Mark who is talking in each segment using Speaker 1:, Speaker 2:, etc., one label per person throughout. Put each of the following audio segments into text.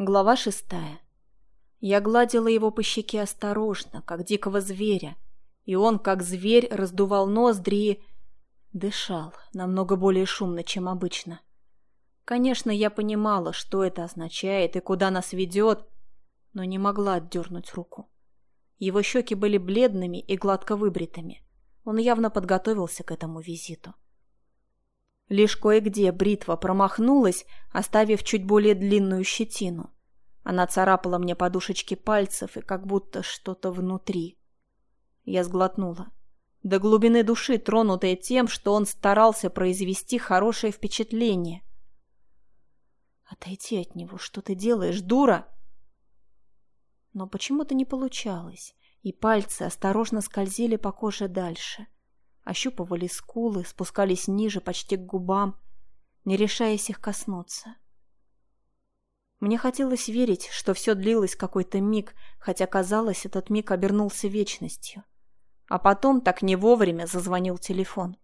Speaker 1: Глава шестая. Я гладила его по щеке осторожно, как дикого зверя, и он, как зверь, раздувал ноздри и... дышал намного более шумно, чем обычно. Конечно, я понимала, что это означает и куда нас ведет, но не могла отдернуть руку. Его щеки были бледными и гладко выбритыми. Он явно подготовился к этому визиту. Лишь кое-где бритва промахнулась, оставив чуть более длинную щетину. Она царапала мне подушечки пальцев и как будто что-то внутри. Я сглотнула. До глубины души, тронутая тем, что он старался произвести хорошее впечатление. «Отойди от него, что ты делаешь, дура?» Но почему-то не получалось, и пальцы осторожно скользили по коже дальше — ощупывали скулы, спускались ниже, почти к губам, не решаясь их коснуться. Мне хотелось верить, что все длилось какой-то миг, хотя, казалось, этот миг обернулся вечностью. А потом, так не вовремя, зазвонил телефон.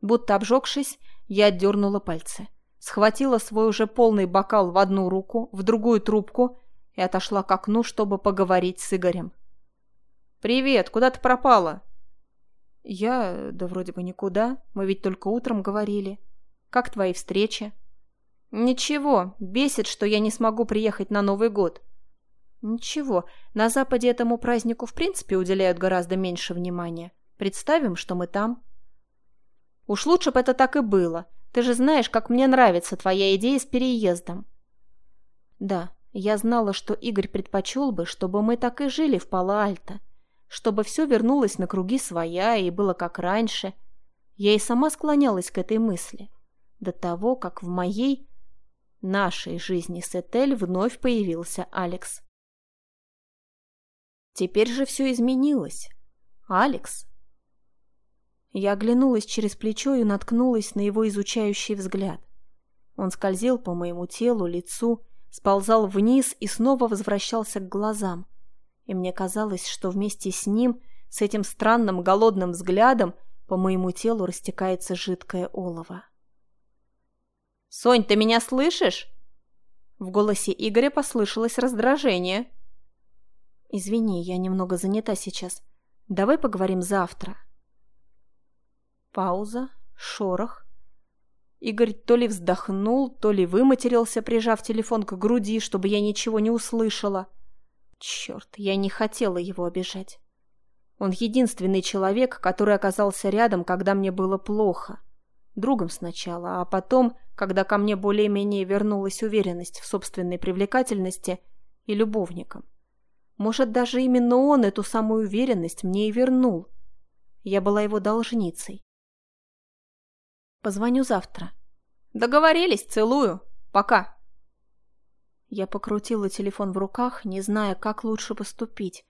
Speaker 1: Будто обжегшись, я отдернула пальцы, схватила свой уже полный бокал в одну руку, в другую трубку и отошла к окну, чтобы поговорить с Игорем. «Привет, куда ты пропала?» «Я... да вроде бы никуда. Мы ведь только утром говорили. Как твои встречи?» «Ничего. Бесит, что я не смогу приехать на Новый год». «Ничего. На Западе этому празднику в принципе уделяют гораздо меньше внимания. Представим, что мы там». «Уж лучше бы это так и было. Ты же знаешь, как мне нравится твоя идея с переездом». «Да, я знала, что Игорь предпочел бы, чтобы мы так и жили в Пало-Альто чтобы все вернулось на круги своя и было как раньше. Я и сама склонялась к этой мысли. До того, как в моей, нашей жизни с Этель вновь появился Алекс. Теперь же все изменилось. Алекс. Я оглянулась через плечо и наткнулась на его изучающий взгляд. Он скользил по моему телу, лицу, сползал вниз и снова возвращался к глазам и мне казалось, что вместе с ним, с этим странным голодным взглядом, по моему телу растекается жидкое олово. «Сонь, ты меня слышишь?» В голосе Игоря послышалось раздражение. «Извини, я немного занята сейчас. Давай поговорим завтра». Пауза, шорох. Игорь то ли вздохнул, то ли выматерился, прижав телефон к груди, чтобы я ничего не услышала. Черт, я не хотела его обижать. Он единственный человек, который оказался рядом, когда мне было плохо. Другом сначала, а потом, когда ко мне более-менее вернулась уверенность в собственной привлекательности, и любовником. Может, даже именно он эту самую уверенность мне и вернул. Я была его должницей. Позвоню завтра. Договорились, целую. Пока. Я покрутила телефон в руках, не зная, как лучше поступить.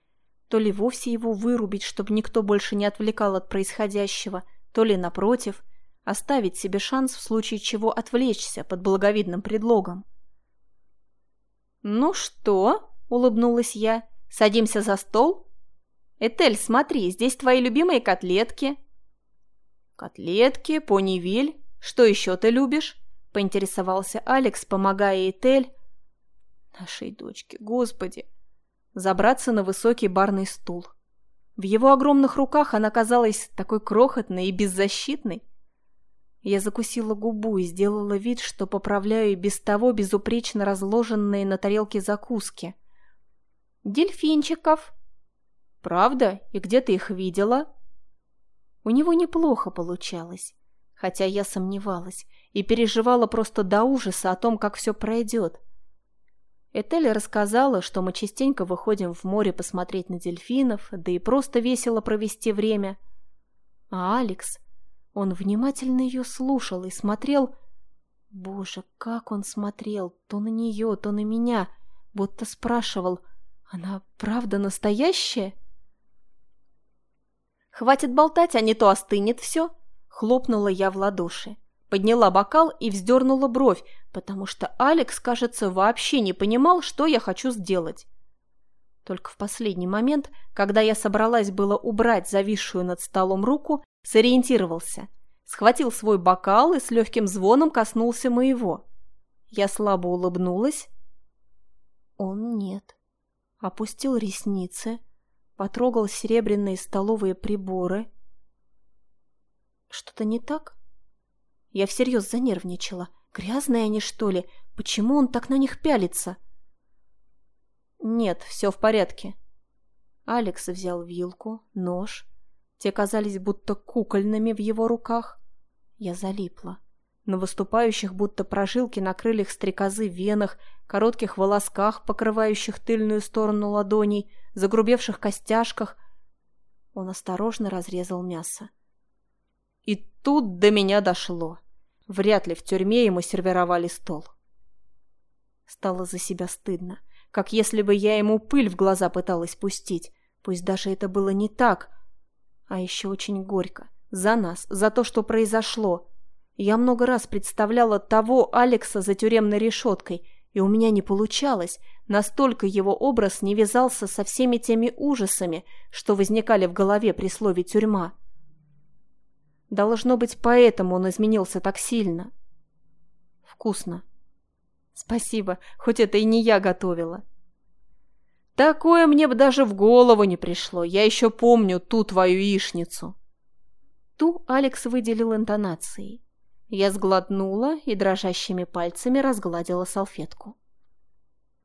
Speaker 1: То ли вовсе его вырубить, чтобы никто больше не отвлекал от происходящего, то ли, напротив, оставить себе шанс в случае чего отвлечься под благовидным предлогом. «Ну что?» — улыбнулась я. «Садимся за стол?» «Этель, смотри, здесь твои любимые котлетки». «Котлетки, понивиль. Что еще ты любишь?» — поинтересовался Алекс, помогая Этель Нашей дочке, господи! Забраться на высокий барный стул. В его огромных руках она казалась такой крохотной и беззащитной. Я закусила губу и сделала вид, что поправляю без того безупречно разложенные на тарелке закуски. «Дельфинчиков!» «Правда? И где ты их видела?» У него неплохо получалось, хотя я сомневалась и переживала просто до ужаса о том, как все пройдет. Этель рассказала, что мы частенько выходим в море посмотреть на дельфинов, да и просто весело провести время. А Алекс, он внимательно ее слушал и смотрел... Боже, как он смотрел, то на нее, то на меня, будто спрашивал, она правда настоящая? «Хватит болтать, а не то остынет все!» — хлопнула я в ладоши. Подняла бокал и вздернула бровь, потому что Алекс, кажется, вообще не понимал, что я хочу сделать. Только в последний момент, когда я собралась было убрать зависшую над столом руку, сориентировался, схватил свой бокал и с легким звоном коснулся моего. Я слабо улыбнулась. Он нет. Опустил ресницы, потрогал серебряные столовые приборы. Что-то не так? Я всерьез занервничала. Грязные они, что ли? Почему он так на них пялится? Нет, все в порядке. Алекс взял вилку, нож. Те казались будто кукольными в его руках. Я залипла. На выступающих будто прожилки на крыльях стрекозы венах, коротких волосках, покрывающих тыльную сторону ладоней, загрубевших костяшках. Он осторожно разрезал мясо. Тут до меня дошло. Вряд ли в тюрьме ему сервировали стол. Стало за себя стыдно, как если бы я ему пыль в глаза пыталась пустить. Пусть даже это было не так. А еще очень горько. За нас, за то, что произошло. Я много раз представляла того Алекса за тюремной решеткой, и у меня не получалось. Настолько его образ не вязался со всеми теми ужасами, что возникали в голове при слове «тюрьма». Должно быть, поэтому он изменился так сильно. Вкусно. Спасибо, хоть это и не я готовила. Такое мне бы даже в голову не пришло. Я еще помню ту твою яичницу. Ту Алекс выделил интонацией. Я сглотнула и дрожащими пальцами разгладила салфетку.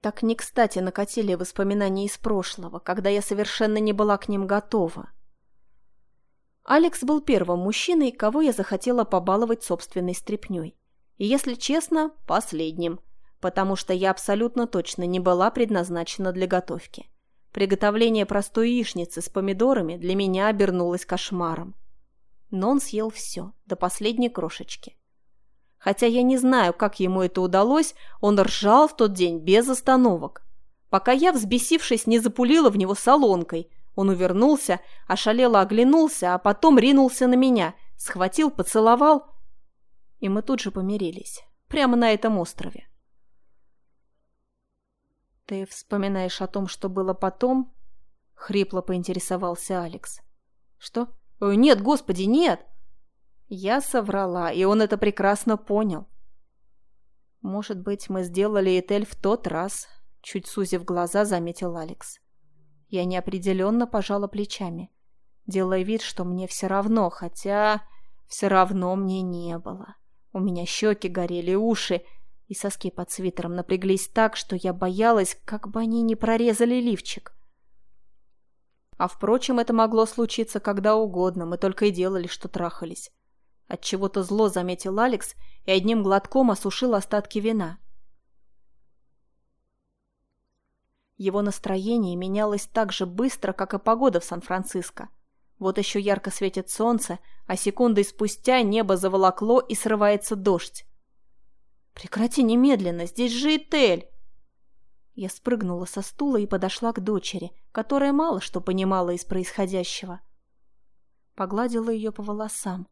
Speaker 1: Так не кстати накатили воспоминания из прошлого, когда я совершенно не была к ним готова. Алекс был первым мужчиной, кого я захотела побаловать собственной стряпнёй. И, если честно, последним, потому что я абсолютно точно не была предназначена для готовки. Приготовление простой яичницы с помидорами для меня обернулось кошмаром. Но он съел все, до последней крошечки. Хотя я не знаю, как ему это удалось, он ржал в тот день без остановок. Пока я, взбесившись, не запулила в него солонкой, он увернулся, ошалело оглянулся, а потом ринулся на меня, схватил, поцеловал. И мы тут же помирились. Прямо на этом острове. «Ты вспоминаешь о том, что было потом?» — хрипло поинтересовался Алекс. «Что? Ой, э, нет, господи, нет!» Я соврала, и он это прекрасно понял. «Может быть, мы сделали Этель в тот раз», — чуть сузив глаза, заметил Алекс. Я неопределенно пожала плечами, делая вид, что мне все равно, хотя все равно мне не было. У меня щеки горели, уши, и соски под свитером напряглись так, что я боялась, как бы они не прорезали лифчик. А впрочем, это могло случиться когда угодно, мы только и делали, что трахались. Отчего-то зло заметил Алекс и одним глотком осушил остатки вина. Его настроение менялось так же быстро, как и погода в Сан-Франциско. Вот еще ярко светит солнце, а секундой спустя небо заволокло и срывается дождь. «Прекрати немедленно, здесь же Этель!» Я спрыгнула со стула и подошла к дочери, которая мало что понимала из происходящего. Погладила ее по волосам.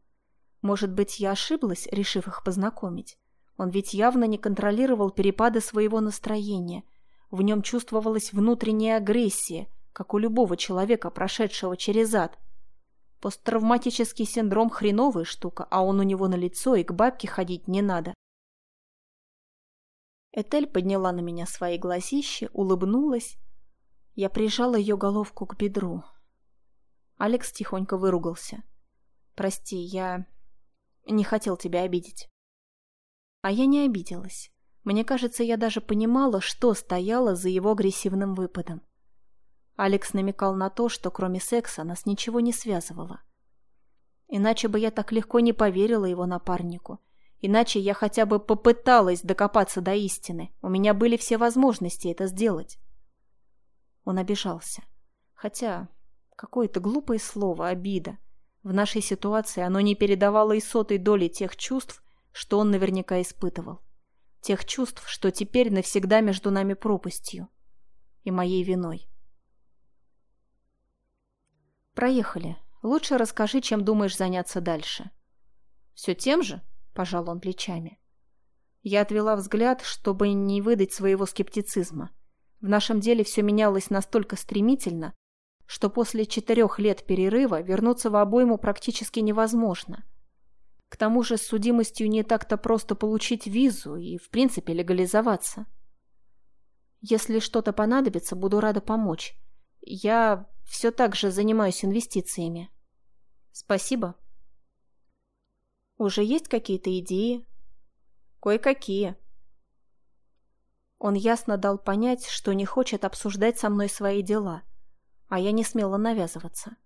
Speaker 1: Может быть, я ошиблась, решив их познакомить? Он ведь явно не контролировал перепады своего настроения – в нем чувствовалась внутренняя агрессия, как у любого человека, прошедшего через ад. Посттравматический синдром хреновая штука, а он у него на лицо и к бабке ходить не надо. Этель подняла на меня свои глазища, улыбнулась. Я прижала ее головку к бедру. Алекс тихонько выругался. «Прости, я не хотел тебя обидеть». А я не обиделась. Мне кажется, я даже понимала, что стояло за его агрессивным выпадом. Алекс намекал на то, что кроме секса нас ничего не связывало. Иначе бы я так легко не поверила его напарнику. Иначе я хотя бы попыталась докопаться до истины. У меня были все возможности это сделать. Он обижался. Хотя, какое-то глупое слово, обида. В нашей ситуации оно не передавало и сотой доли тех чувств, что он наверняка испытывал тех чувств, что теперь навсегда между нами пропастью и моей виной. Проехали. Лучше расскажи, чем думаешь заняться дальше. Все тем же? Пожал он плечами. Я отвела взгляд, чтобы не выдать своего скептицизма. В нашем деле все менялось настолько стремительно, что после четырех лет перерыва вернуться в обойму практически невозможно – к тому же с судимостью не так-то просто получить визу и, в принципе, легализоваться. Если что-то понадобится, буду рада помочь. Я все так же занимаюсь инвестициями. Спасибо. Уже есть какие-то идеи? Кое-какие. Он ясно дал понять, что не хочет обсуждать со мной свои дела, а я не смела навязываться.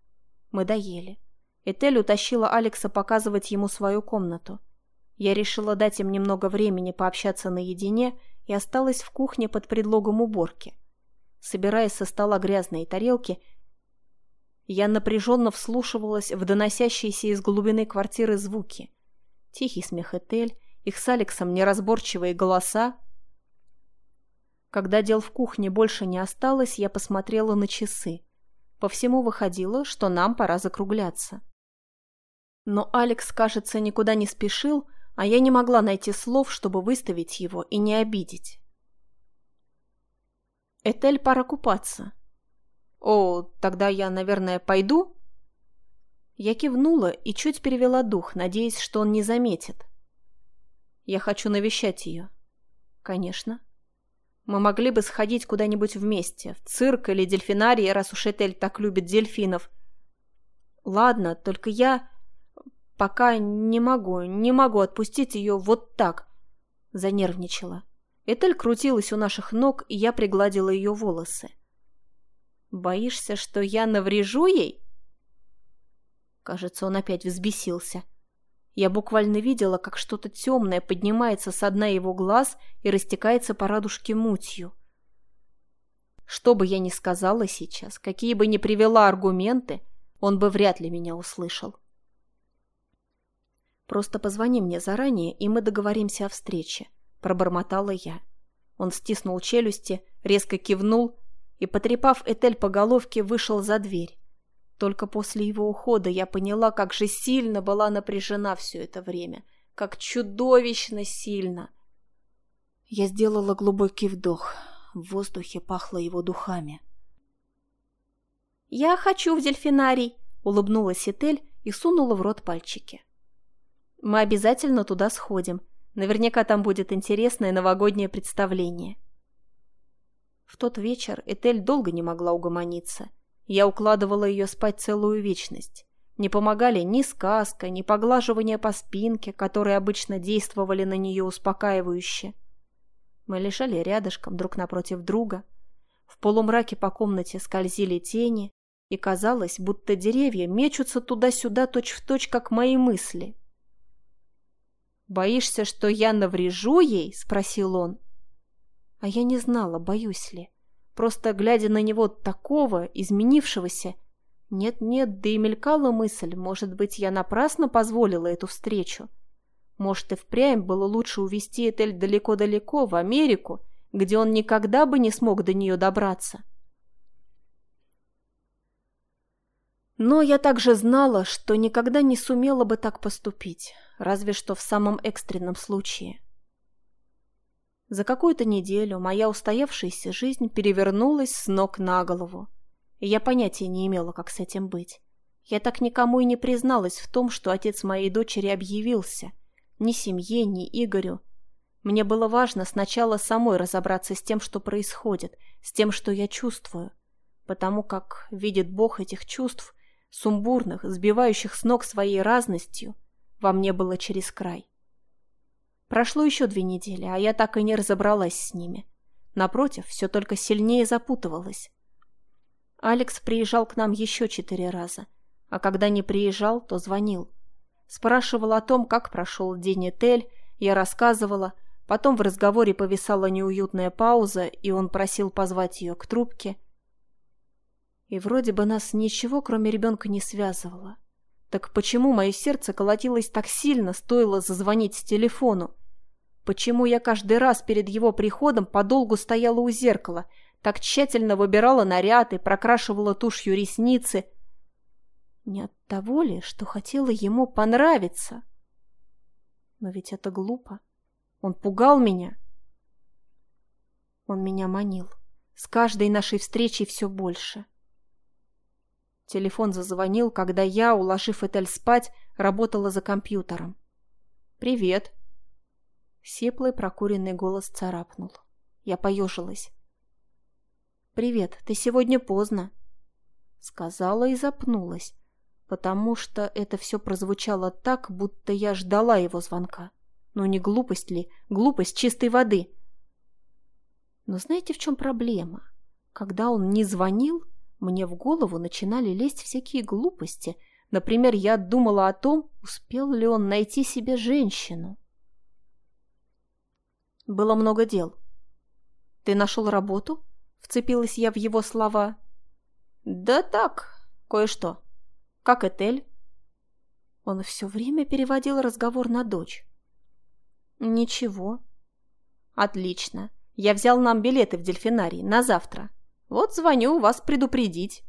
Speaker 1: Мы доели. Этель утащила Алекса показывать ему свою комнату. Я решила дать им немного времени пообщаться наедине и осталась в кухне под предлогом уборки. Собирая со стола грязные тарелки, я напряженно вслушивалась в доносящиеся из глубины квартиры звуки. Тихий смех Этель, их с Алексом неразборчивые голоса. Когда дел в кухне больше не осталось, я посмотрела на часы. По всему выходило, что нам пора закругляться. Но Алекс, кажется, никуда не спешил, а я не могла найти слов, чтобы выставить его и не обидеть. «Этель, пора купаться». «О, тогда я, наверное, пойду?» Я кивнула и чуть перевела дух, надеясь, что он не заметит. «Я хочу навещать ее». «Конечно». «Мы могли бы сходить куда-нибудь вместе, в цирк или дельфинарий, раз уж Этель так любит дельфинов». «Ладно, только я...» «Пока не могу, не могу отпустить ее вот так», — занервничала. Этель крутилась у наших ног, и я пригладила ее волосы. «Боишься, что я наврежу ей?» Кажется, он опять взбесился. Я буквально видела, как что-то темное поднимается с дна его глаз и растекается по радужке мутью. Что бы я ни сказала сейчас, какие бы ни привела аргументы, он бы вряд ли меня услышал. «Просто позвони мне заранее, и мы договоримся о встрече», – пробормотала я. Он стиснул челюсти, резко кивнул и, потрепав Этель по головке, вышел за дверь. Только после его ухода я поняла, как же сильно была напряжена все это время, как чудовищно сильно. Я сделала глубокий вдох. В воздухе пахло его духами. «Я хочу в дельфинарий», — улыбнулась Этель и сунула в рот пальчики. Мы обязательно туда сходим. Наверняка там будет интересное новогоднее представление. В тот вечер Этель долго не могла угомониться. Я укладывала ее спать целую вечность. Не помогали ни сказка, ни поглаживание по спинке, которые обычно действовали на нее успокаивающе. Мы лежали рядышком, друг напротив друга. В полумраке по комнате скользили тени, и казалось, будто деревья мечутся туда-сюда точь-в-точь, как мои мысли. «Боишься, что я наврежу ей?» – спросил он. А я не знала, боюсь ли. Просто глядя на него такого, изменившегося, нет-нет, да и мелькала мысль, может быть, я напрасно позволила эту встречу. Может, и впрямь было лучше увезти Этель далеко-далеко, в Америку, где он никогда бы не смог до нее добраться. Но я также знала, что никогда не сумела бы так поступить разве что в самом экстренном случае. За какую-то неделю моя устоявшаяся жизнь перевернулась с ног на голову, и я понятия не имела, как с этим быть. Я так никому и не призналась в том, что отец моей дочери объявился. Ни семье, ни Игорю. Мне было важно сначала самой разобраться с тем, что происходит, с тем, что я чувствую. Потому как видит Бог этих чувств, сумбурных, сбивающих с ног своей разностью – во мне было через край. Прошло еще две недели, а я так и не разобралась с ними. Напротив, все только сильнее запутывалось. Алекс приезжал к нам еще четыре раза, а когда не приезжал, то звонил. Спрашивал о том, как прошел день Этель, я рассказывала, потом в разговоре повисала неуютная пауза, и он просил позвать ее к трубке. И вроде бы нас ничего, кроме ребенка, не связывало. Так почему мое сердце колотилось так сильно, стоило зазвонить с телефону? Почему я каждый раз перед его приходом подолгу стояла у зеркала, так тщательно выбирала наряд и прокрашивала тушью ресницы? Не от того ли, что хотела ему понравиться? Но ведь это глупо. Он пугал меня. Он меня манил. С каждой нашей встречей все больше. — Телефон зазвонил, когда я, уложив Этель спать, работала за компьютером. «Привет». Сеплый прокуренный голос царапнул. Я поежилась. привет, ты сегодня поздно», — сказала и запнулась, потому что это все прозвучало так, будто я ждала его звонка. Ну не глупость ли? Глупость чистой воды. Но знаете, в чем проблема? Когда он не звонил, мне в голову начинали лезть всякие глупости. Например, я думала о том, успел ли он найти себе женщину. Было много дел. «Ты нашел работу?» — вцепилась я в его слова. «Да так, кое-что. Как Этель?» Он все время переводил разговор на дочь. «Ничего». «Отлично. Я взял нам билеты в дельфинарий на завтра. Вот звоню вас предупредить».